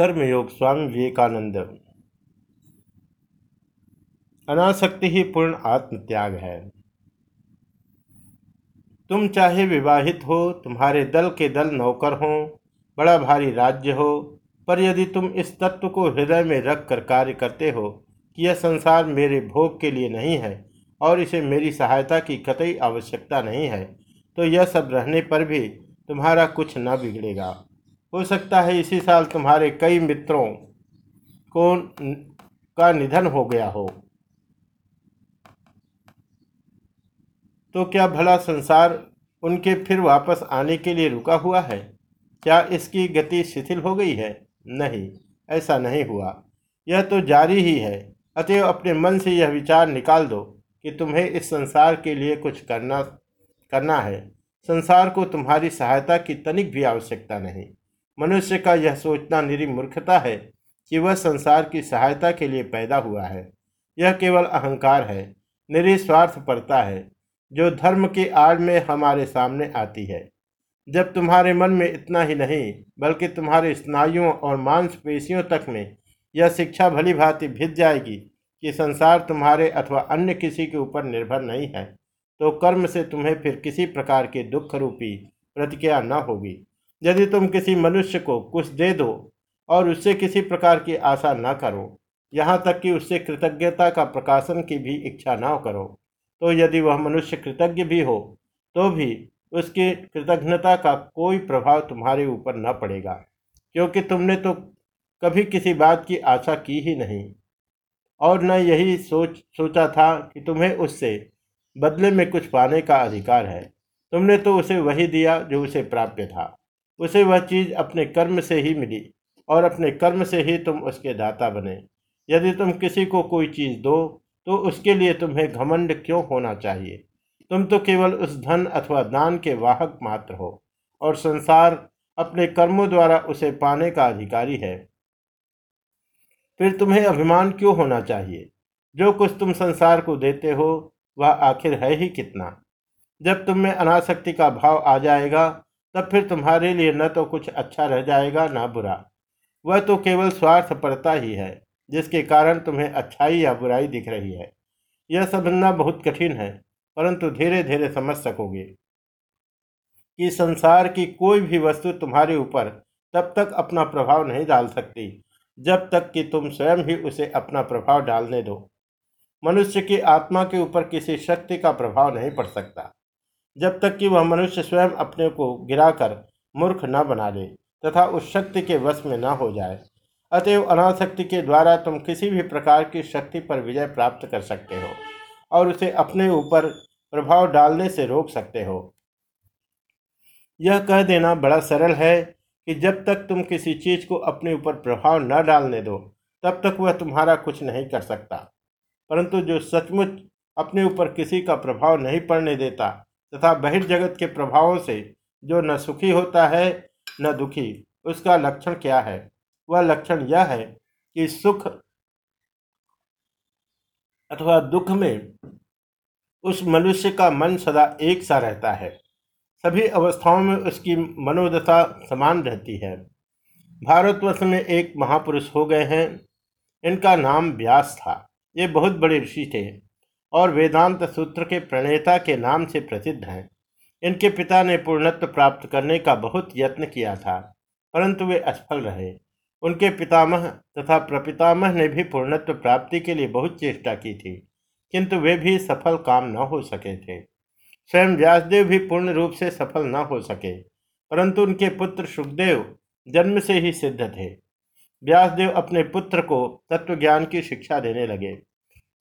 कर्मयोग स्वामी विवेकानंद। अनासक्ति ही पूर्ण आत्मत्याग है। तुम चाहे विवाहित हो, तुम्हारे दल के दल नौकर हो, बड़ा भारी राज्य हो, पर यदि तुम इस तत्व को हृदय में रख कर कार्य करते हो कि यह संसार मेरे भोग के लिए नहीं है और इसे मेरी सहायता की कतई आवश्यकता नहीं है तो यह सब रहने पर भी तुम्हारा कुछ न बिगड़ेगा। हो सकता है इसी साल तुम्हारे कई मित्रों को का निधन हो गया हो। तो क्या भला संसार उनके फिर वापस आने के लिए रुका हुआ है? क्या इसकी गति शिथिल हो गई है? नहीं, ऐसा नहीं हुआ। यह तो जारी ही है। अतएव अपने मन से यह विचार निकाल दो कि तुम्हें इस संसार के लिए कुछ करना करना है। संसार को तुम्हारी सहायता की तनिक भी आवश्यकता नहीं। मनुष्य का यह सोचना निरी मूर्खता है कि वह संसार की सहायता के लिए पैदा हुआ है। यह केवल अहंकार है निस्वार्थ पड़ता है, जो धर्म की आड़ में हमारे सामने आती है। जब तुम्हारे मन में इतना ही नहीं, बल्कि तुम्हारे स्नायुओं और मांसपेशियों तक में यह शिक्षा भली भांति भिज जाएगी कि संसार तुम्हारे अथवा अन्य किसी के ऊपर निर्भर नहीं है तो कर्म से तुम्हें फिर किसी प्रकार के दुख रूपी प्रतिक्रिया न होगी। यदि तुम किसी मनुष्य को कुछ दे दो और उससे किसी प्रकार की आशा न करो, यहाँ तक कि उससे कृतज्ञता का प्रकाशन की भी इच्छा न करो तो यदि वह मनुष्य कृतज्ञ भी हो तो भी उसकी कृतज्ञता का कोई प्रभाव तुम्हारे ऊपर न पड़ेगा, क्योंकि तुमने तो कभी किसी बात की आशा की ही नहीं। और न यही सोच, सोचा था कि तुम्हें उससे बदले में कुछ पाने का अधिकार है, तुमने तो उसे वही दिया जो उसे प्राप्य था। उसे वह चीज़ अपने कर्म से ही मिली और अपने कर्म से ही तुम उसके दाता बने। यदि तुम किसी को कोई चीज़ दो तो उसके लिए तुम्हें घमंड क्यों होना चाहिए? तुम तो केवल उस धन अथवा दान के वाहक मात्र हो और संसार अपने कर्मों द्वारा उसे पाने का अधिकारी है। फिर तुम्हें अभिमान क्यों होना चाहिए? जो कुछ तुम संसार को देते हो, वह आखिर है ही कितना? जब तुम में अनासक्ति का भाव आ जाएगा तब फिर तुम्हारे लिए न तो कुछ अच्छा रह जाएगा न बुरा। वह तो केवल स्वार्थ पड़ता ही है, जिसके कारण तुम्हें अच्छाई या बुराई दिख रही है। यह समझना बहुत कठिन है, परंतु धीरे धीरे समझ सकोगे कि संसार की कोई भी वस्तु तुम्हारे ऊपर तब तक अपना प्रभाव नहीं डाल सकती, जब तक कि तुम स्वयं ही उसे अपना प्रभाव डालने दो। मनुष्य की आत्मा के ऊपर किसी शक्ति का प्रभाव नहीं पड़ सकता। जब तक कि वह मनुष्य स्वयं अपने को गिराकर मूर्ख न बना ले तथा उस शक्ति के वश में न हो जाए, अतएव अनाशक्ति के द्वारा तुम किसी भी प्रकार की शक्ति पर विजय प्राप्त कर सकते हो और उसे अपने ऊपर प्रभाव डालने से रोक सकते हो। यह कह देना बड़ा सरल है कि जब तक तुम किसी चीज़ को अपने ऊपर प्रभाव न डालने दो, तब तक वह तुम्हारा कुछ नहीं कर सकता। परंतु जो सचमुच अपने ऊपर किसी का प्रभाव नहीं पड़ने देता तथा बहिर्जगत के प्रभावों से जो न सुखी होता है, न दुखी। उसका लक्षण क्या है? वह लक्षण यह है कि सुख अथवा दुख में उस मनुष्य का मन सदा एक सा रहता है। सभी अवस्थाओं में उसकी मनोदशा समान रहती है। भारतवर्ष में एक महापुरुष हो गए हैं। इनका नाम व्यास था। ये बहुत बड़े ऋषि थे। और वेदांत सूत्र के प्रणेता के नाम से प्रसिद्ध हैं। इनके पिता ने पूर्णत्व प्राप्त करने का बहुत यत्न किया था, परंतु वे असफल रहे। उनके पितामह तथा प्रपितामह ने भी पूर्णत्व प्राप्ति के लिए बहुत चेष्टा की थी, किंतु वे भी सफल काम न हो सके थे। स्वयं व्यासदेव भी पूर्ण रूप से सफल न हो सके, परंतु उनके पुत्र सुखदेव जन्म से ही सिद्ध थे। व्यासदेव अपने पुत्र को तत्वज्ञान की शिक्षा देने लगे।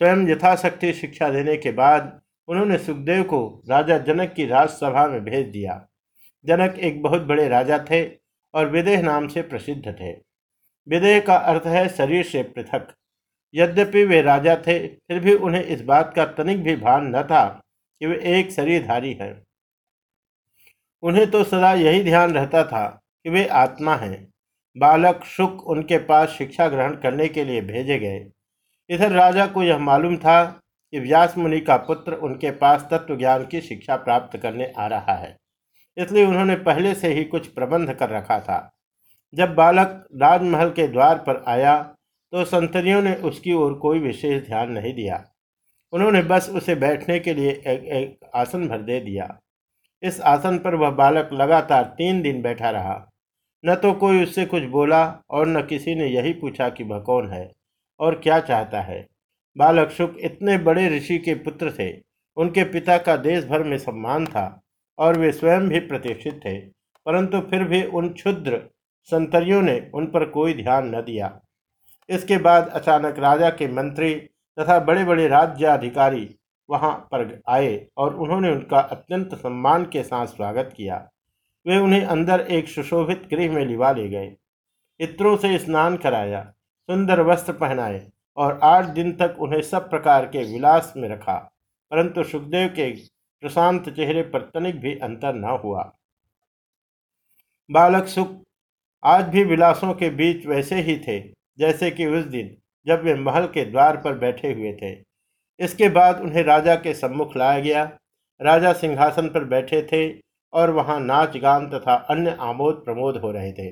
स्वयं यथाशक्ति शिक्षा देने के बाद उन्होंने सुखदेव को राजा जनक की राजसभा में भेज दिया। जनक एक बहुत बड़े राजा थे और विदेह नाम से प्रसिद्ध थे। विदेह का अर्थ है शरीर से पृथक। यद्यपि वे राजा थे, फिर भी उन्हें इस बात का तनिक भी भान न था कि वे एक शरीरधारी हैं। उन्हें तो सदा यही ध्यान रहता था कि वे आत्मा हैं। बालक, शुक उनके पास शिक्षा ग्रहण करने के लिए भेजे गए। इधर राजा को यह मालूम था कि व्यास मुनि का पुत्र उनके पास तत्व ज्ञान की शिक्षा प्राप्त करने आ रहा है। इसलिए उन्होंने पहले से ही कुछ प्रबंध कर रखा था। जब बालक राजमहल के द्वार पर आया तो संतरियों ने उसकी ओर कोई विशेष ध्यान नहीं दिया। उन्होंने बस उसे बैठने के लिए एक, एक आसन भर दे दिया। इस आसन पर वह बालक लगातार तीन दिन बैठा रहा। न तो कोई उससे कुछ बोला और न किसी ने यही पूछा कि वह कौन है। और क्या चाहता है? बालक शुक इतने बड़े ऋषि के पुत्र थे। उनके पिता का देश भर में सम्मान था और वे स्वयं भी प्रतिष्ठित थे। परंतु फिर भी उन क्षुद्र संतरियों ने उन पर कोई ध्यान न दिया। इसके बाद अचानक राजा के मंत्री तथा बड़े बड़े राज्याधिकारी वहाँ पर आए और उन्होंने उनका अत्यंत सम्मान के साथ स्वागत किया। वे उन्हें अंदर एक सुशोभित गृह में लिवा ले गए। इत्रों से स्नान कराया। सुंदर वस्त्र पहनाए और आठ दिन तक उन्हें सब प्रकार के विलास में रखा, परंतु सुखदेव के प्रशांत चेहरे पर तनिक भी अंतर न हुआ। बालक सुख आज भी विलासों के बीच वैसे ही थे, जैसे कि उस दिन जब वे महल के द्वार पर बैठे हुए थे। इसके बाद उन्हें राजा के सम्मुख लाया गया। राजा सिंहासन पर बैठे थे और वहाँ नाच गान तथा अन्य आमोद प्रमोद हो रहे थे।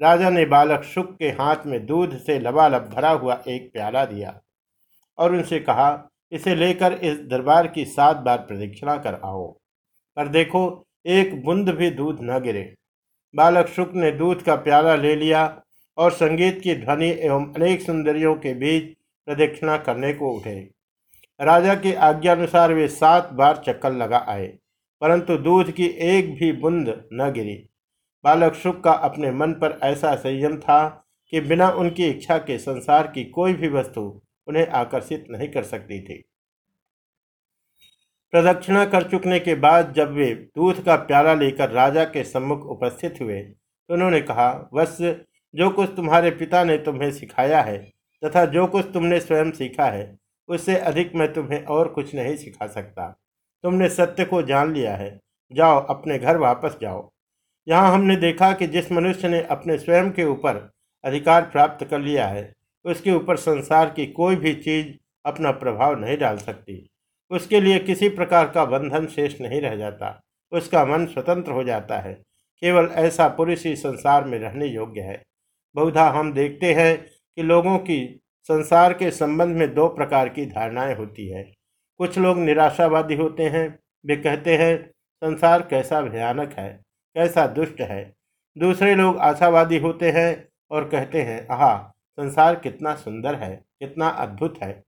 राजा ने बालक शुक के हाथ में दूध से लबालब भरा हुआ एक प्याला दिया और उनसे कहा, इसे लेकर इस दरबार की सात बार प्रदक्षिणा कर आओ, पर देखो, एक बुंद भी दूध न गिरे। बालक शुक ने दूध का प्याला ले लिया और संगीत की ध्वनि एवं अनेक सुंदरियों के बीच प्रदक्षिणा करने को उठे। राजा की आज्ञानुसार वे सात बार चक्कर लगा आए, परंतु दूध की एक भी बुंद न गिरी। बालक शुक का अपने मन पर ऐसा संयम था कि बिना उनकी इच्छा के संसार की कोई भी वस्तु उन्हें आकर्षित नहीं कर सकती थी। प्रदक्षिणा कर चुकने के बाद जब वे दूध का प्याला लेकर राजा के सम्मुख उपस्थित हुए तो उन्होंने कहा, वत्स, जो कुछ तुम्हारे पिता ने तुम्हें सिखाया है तथा जो कुछ तुमने स्वयं सीखा है, उससे अधिक मैं तुम्हें और कुछ नहीं सिखा सकता। तुमने सत्य को जान लिया है। जाओ, अपने घर वापस जाओ। यहाँ हमने देखा कि जिस मनुष्य ने अपने स्वयं के ऊपर अधिकार प्राप्त कर लिया है, उसके ऊपर संसार की कोई भी चीज़ अपना प्रभाव नहीं डाल सकती। उसके लिए किसी प्रकार का बंधन शेष नहीं रह जाता। उसका मन स्वतंत्र हो जाता है। केवल ऐसा पुरुष ही संसार में रहने योग्य है। बहुधा हम देखते हैं कि लोगों की संसार के संबंध में दो प्रकार की धारणाएँ होती है। कुछ लोग निराशावादी होते हैं। वे कहते हैं, संसार कैसा भयानक है। कैसा दुष्ट है? दूसरे लोग आशावादी होते हैं और कहते हैं, आह, संसार कितना सुंदर है, कितना अद्भुत है।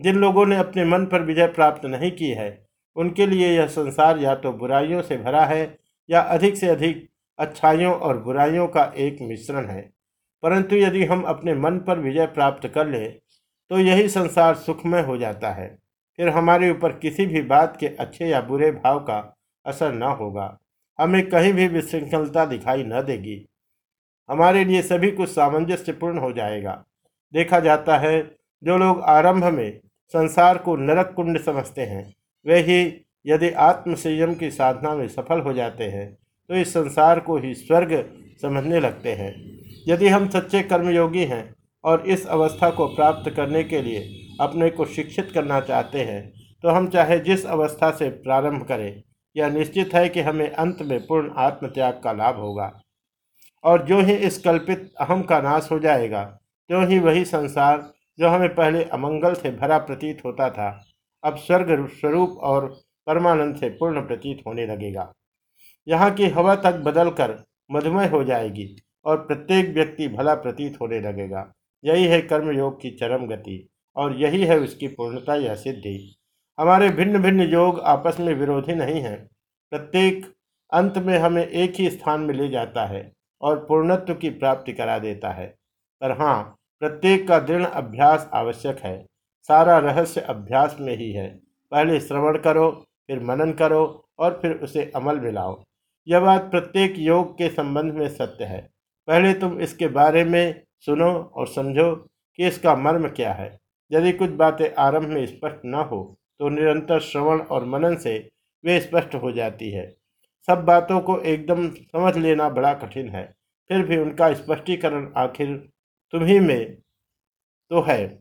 जिन लोगों ने अपने मन पर विजय प्राप्त नहीं की है, उनके लिए यह संसार या तो बुराइयों से भरा है या अधिक से अधिक अच्छाइयों और बुराइयों का एक मिश्रण है। परंतु यदि हम अपने मन पर विजय प्राप्त कर ले तो यही संसार सुखमय हो जाता है। फिर हमारे ऊपर किसी भी बात के अच्छे या बुरे भाव का असर न होगा। हमें कहीं भी विशृंखलता दिखाई न देगी। हमारे लिए सभी कुछ सामंजस्यपूर्ण हो जाएगा। देखा जाता है, जो लोग आरंभ में संसार को नरक कुंड समझते हैं, वे ही यदि आत्म संयम की साधना में सफल हो जाते हैं तो इस संसार को ही स्वर्ग समझने लगते हैं। यदि हम सच्चे कर्मयोगी हैं और इस अवस्था को प्राप्त करने के लिए अपने को शिक्षित करना चाहते हैं तो हम चाहे जिस अवस्था से प्रारंभ करें यह निश्चित है कि हमें अंत में पूर्ण आत्मत्याग का लाभ होगा। और जो ही इस कल्पित अहम का नाश हो जाएगा त्यों ही वही संसार जो हमें पहले अमंगल से भरा प्रतीत होता था, अब स्वर्ग स्वरूप और परमानंद से पूर्ण प्रतीत होने लगेगा। यहाँ की हवा तक बदलकर मधुमय हो जाएगी और प्रत्येक व्यक्ति भला प्रतीत होने लगेगा। यही है कर्मयोग की चरम गति और यही है उसकी पूर्णता या सिद्धि। हमारे भिन्न भिन्न योग आपस में विरोधी नहीं हैं। प्रत्येक अंत में हमें एक ही स्थान में ले जाता है और पूर्णत्व की प्राप्ति करा देता है। पर हाँ प्रत्येक का दृढ़ अभ्यास आवश्यक है। सारा रहस्य अभ्यास में ही है। पहले श्रवण करो, फिर मनन करो और फिर उसे अमल में लाओ। यह बात प्रत्येक योग के संबंध में सत्य है। पहले तुम इसके बारे में सुनो और समझो कि इसका मर्म क्या है। यदि कुछ बातें आरंभ में स्पष्ट न हो तो निरंतर श्रवण और मनन से वे स्पष्ट हो जाती है। सब बातों को एकदम समझ लेना बड़ा कठिन है। फिर भी उनका स्पष्टीकरण आखिर तुम्ही में तो है।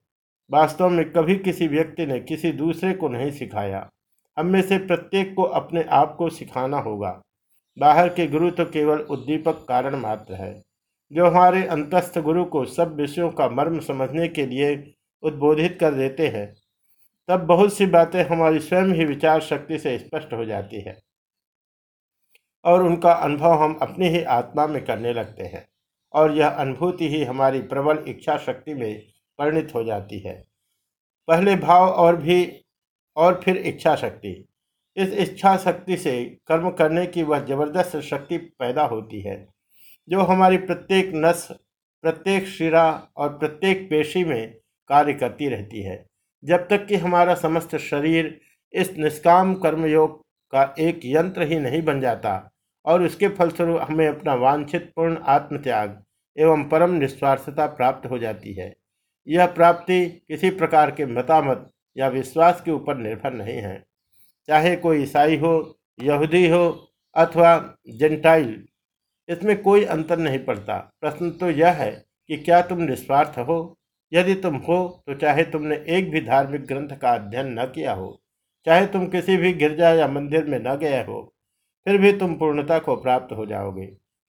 वास्तव में कभी किसी व्यक्ति ने किसी दूसरे को नहीं सिखाया। हम में से प्रत्येक को अपने आप को सिखाना होगा। बाहर के गुरु तो केवल उद्दीपक कारण मात्र है। जो हमारे अंतस्थ गुरु को सब विषयों का मर्म समझने के लिए उद्बोधित कर देते हैं तब बहुत सी बातें हमारी स्वयं ही विचार शक्ति से स्पष्ट हो जाती है। और उनका अनुभव हम अपनी ही आत्मा में करने लगते हैं और यह अनुभूति ही हमारी प्रबल इच्छा शक्ति में परिणित हो जाती है। पहले भाव और भी, और फिर इच्छा शक्ति। इस इच्छा शक्ति से कर्म करने की वह ज़बरदस्त शक्ति पैदा होती है, जो हमारी प्रत्येक नस, प्रत्येक शिरा और प्रत्येक पेशी में कार्य करती रहती है। जब तक कि हमारा समस्त शरीर इस निष्काम कर्मयोग का एक यंत्र ही नहीं बन जाता और उसके फलस्वरूप हमें अपना वांछित पूर्ण आत्मत्याग एवं परम निस्वार्थता प्राप्त हो जाती है। यह प्राप्ति किसी प्रकार के मतामत या विश्वास के ऊपर निर्भर नहीं है। चाहे कोई ईसाई हो, यहूदी हो अथवा जेंटाइल, इसमें कोई अंतर नहीं पड़ता। प्रश्न तो यह है कि क्या तुम निस्वार्थ हो? यदि तुम हो तो चाहे तुमने एक भी धार्मिक ग्रंथ का अध्ययन न किया हो, चाहे तुम किसी भी गिरजा या मंदिर में न गए हो, फिर भी तुम पूर्णता को प्राप्त हो जाओगे।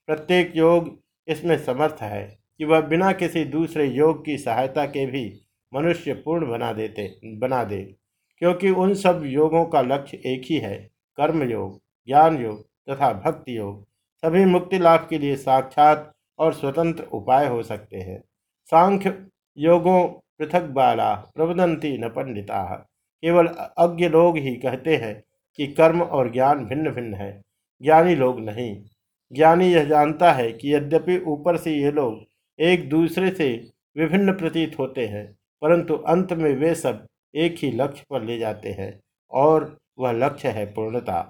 प्रत्येक योग इसमें समर्थ है कि वह बिना किसी दूसरे योग की सहायता के भी मनुष्य पूर्ण बना देते, बना दे, क्योंकि उन सब योगों का लक्ष्य एक ही है कर्म योग ज्ञान योग तथा भक्ति योग सभी मुक्ति लाभ के लिए साक्षात और स्वतंत्र उपाय हो सकते हैं। सांख्य योगों पृथक बाला, प्रवदंती न पंडिता। केवल अज्ञ लोग ही कहते हैं कि कर्म और ज्ञान भिन्न भिन्न है, ज्ञानी लोग नहीं। ज्ञानी यह जानता है कि यद्यपि ऊपर से ये लोग एक दूसरे से विभिन्न प्रतीत होते हैं, परंतु अंत में वे सब एक ही लक्ष्य पर ले जाते हैं, और वह लक्ष्य है पूर्णता।